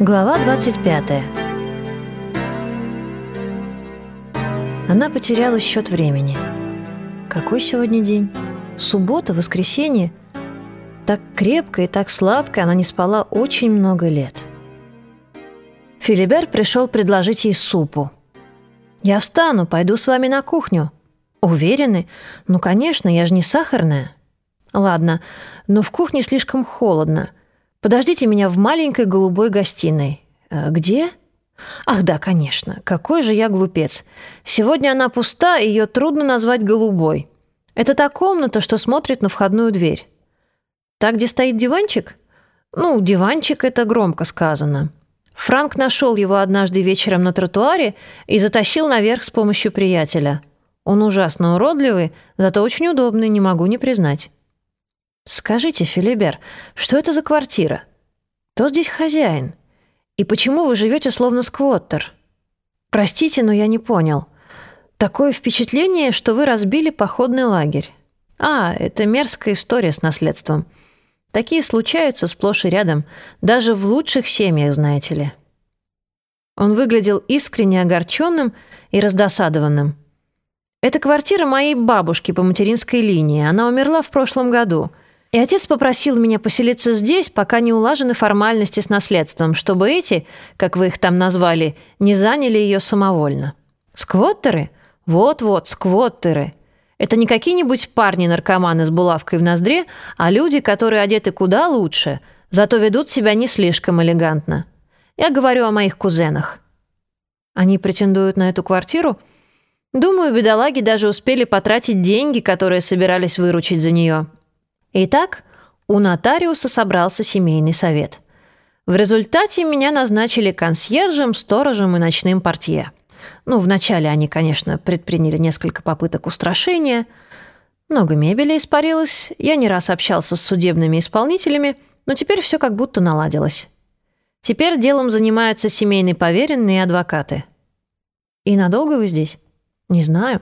Глава 25. Она потеряла счет времени. Какой сегодня день? Суббота, воскресенье? Так крепко и так сладко она не спала очень много лет. Филибер пришел предложить ей супу. «Я встану, пойду с вами на кухню». «Уверены? Ну, конечно, я же не сахарная». «Ладно, но в кухне слишком холодно. Подождите меня в маленькой голубой гостиной. А где? Ах да, конечно. Какой же я глупец. Сегодня она пуста, ее трудно назвать голубой. Это та комната, что смотрит на входную дверь. Так, где стоит диванчик? Ну, диванчик — это громко сказано. Франк нашел его однажды вечером на тротуаре и затащил наверх с помощью приятеля. Он ужасно уродливый, зато очень удобный, не могу не признать. «Скажите, Филибер, что это за квартира? Кто здесь хозяин? И почему вы живете словно сквоттер? Простите, но я не понял. Такое впечатление, что вы разбили походный лагерь. А, это мерзкая история с наследством. Такие случаются сплошь и рядом, даже в лучших семьях, знаете ли». Он выглядел искренне огорченным и раздосадованным. «Это квартира моей бабушки по материнской линии. Она умерла в прошлом году. И отец попросил меня поселиться здесь, пока не улажены формальности с наследством, чтобы эти, как вы их там назвали, не заняли ее самовольно. Сквоттеры? Вот-вот, сквоттеры. Это не какие-нибудь парни-наркоманы с булавкой в ноздре, а люди, которые одеты куда лучше, зато ведут себя не слишком элегантно. Я говорю о моих кузенах. Они претендуют на эту квартиру? Думаю, бедолаги даже успели потратить деньги, которые собирались выручить за нее. Итак, у нотариуса собрался семейный совет. В результате меня назначили консьержем, сторожем и ночным портье. Ну, вначале они, конечно, предприняли несколько попыток устрашения. Много мебели испарилось, я не раз общался с судебными исполнителями, но теперь все как будто наладилось. Теперь делом занимаются семейные поверенные и адвокаты. И надолго вы здесь? Не знаю.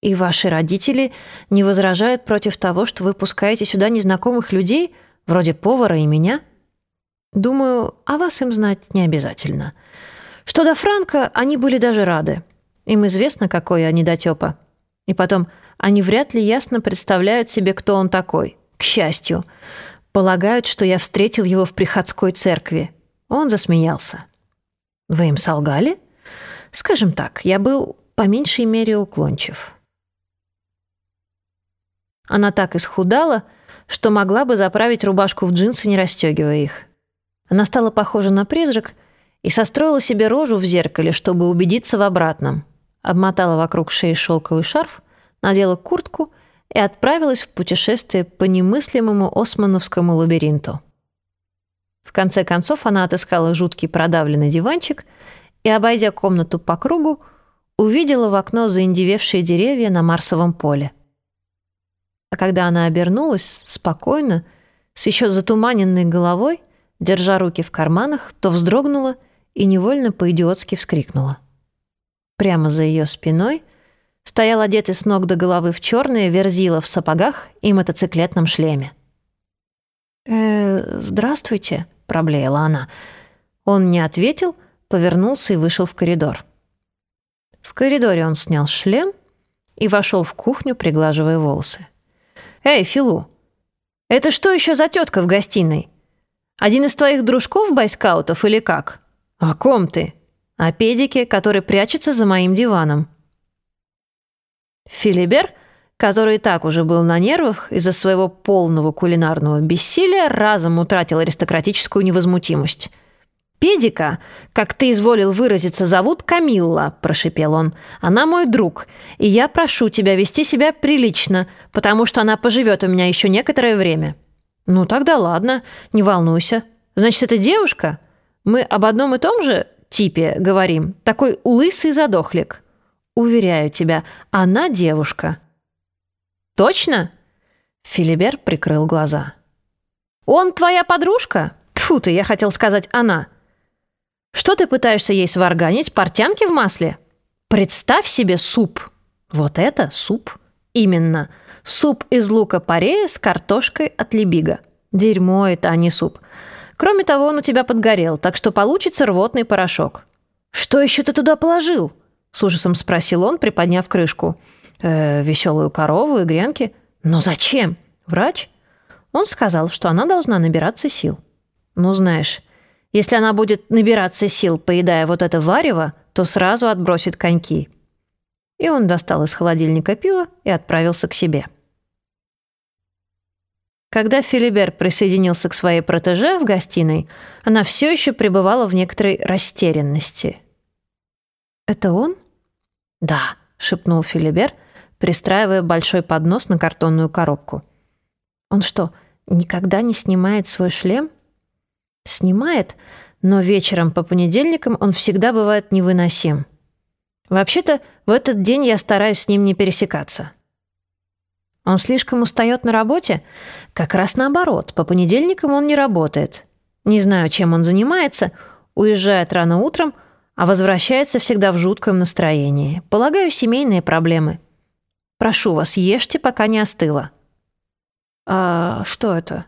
И ваши родители не возражают против того, что вы пускаете сюда незнакомых людей, вроде повара и меня? Думаю, о вас им знать не обязательно. Что до Франка, они были даже рады. Им известно, какой я недотёпа. И потом, они вряд ли ясно представляют себе, кто он такой. К счастью. Полагают, что я встретил его в приходской церкви. Он засмеялся. Вы им солгали? Скажем так, я был по меньшей мере уклончив. Она так исхудала, что могла бы заправить рубашку в джинсы, не расстегивая их. Она стала похожа на призрак и состроила себе рожу в зеркале, чтобы убедиться в обратном. Обмотала вокруг шеи шелковый шарф, надела куртку и отправилась в путешествие по немыслимому османовскому лабиринту. В конце концов она отыскала жуткий продавленный диванчик и, обойдя комнату по кругу, увидела в окно заиндевевшие деревья на Марсовом поле. А когда она обернулась, спокойно, с еще затуманенной головой, держа руки в карманах, то вздрогнула и невольно по-идиотски вскрикнула. Прямо за ее спиной стоял одетый с ног до головы в черное верзила в сапогах и мотоциклетном шлеме. «Э, здравствуйте», — проблеяла она. Он не ответил, повернулся и вышел в коридор. В коридоре он снял шлем и вошел в кухню, приглаживая волосы. «Эй, Филу, это что еще за тетка в гостиной? Один из твоих дружков-байскаутов или как? О ком ты? О педике, который прячется за моим диваном». Филибер, который и так уже был на нервах из-за своего полного кулинарного бессилия, разом утратил аристократическую невозмутимость – «Педика, как ты изволил выразиться, зовут Камилла», – прошипел он. «Она мой друг, и я прошу тебя вести себя прилично, потому что она поживет у меня еще некоторое время». «Ну тогда ладно, не волнуйся. Значит, это девушка? Мы об одном и том же типе говорим. Такой лысый задохлик. Уверяю тебя, она девушка». «Точно?» Филибер прикрыл глаза. «Он твоя подружка?» Тьфу ты, я хотел сказать «она». Что ты пытаешься ей сварганить? Портянки в масле? Представь себе суп. Вот это суп. Именно. Суп из лука-порея с картошкой от лебига. Дерьмо это, а не суп. Кроме того, он у тебя подгорел, так что получится рвотный порошок». «Что еще ты туда положил?» — с ужасом спросил он, приподняв крышку. «Э, «Веселую корову и гренки». «Но зачем? Врач?» Он сказал, что она должна набираться сил. «Ну, знаешь, если она будет набираться сил, поедая вот это варево, то сразу отбросит коньки». И он достал из холодильника пиво и отправился к себе. Когда Филибер присоединился к своей протеже в гостиной, она все еще пребывала в некоторой растерянности. «Это он?» «Да», — шепнул Филибер, пристраивая большой поднос на картонную коробку. «Он что, никогда не снимает свой шлем?» «Снимает, но вечером по понедельникам он всегда бывает невыносим. Вообще-то, в этот день я стараюсь с ним не пересекаться». Он слишком устает на работе? Как раз наоборот, по понедельникам он не работает. Не знаю, чем он занимается, уезжает рано утром, а возвращается всегда в жутком настроении. Полагаю, семейные проблемы. Прошу вас, ешьте, пока не остыло. А что это?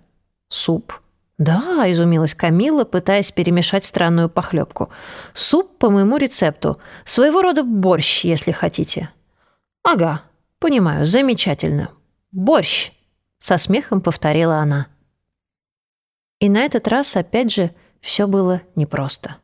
Суп. Да, изумилась Камила, пытаясь перемешать странную похлебку. Суп по моему рецепту. Своего рода борщ, если хотите. Ага, понимаю, замечательно. «Борщ!» — со смехом повторила она. И на этот раз опять же все было непросто.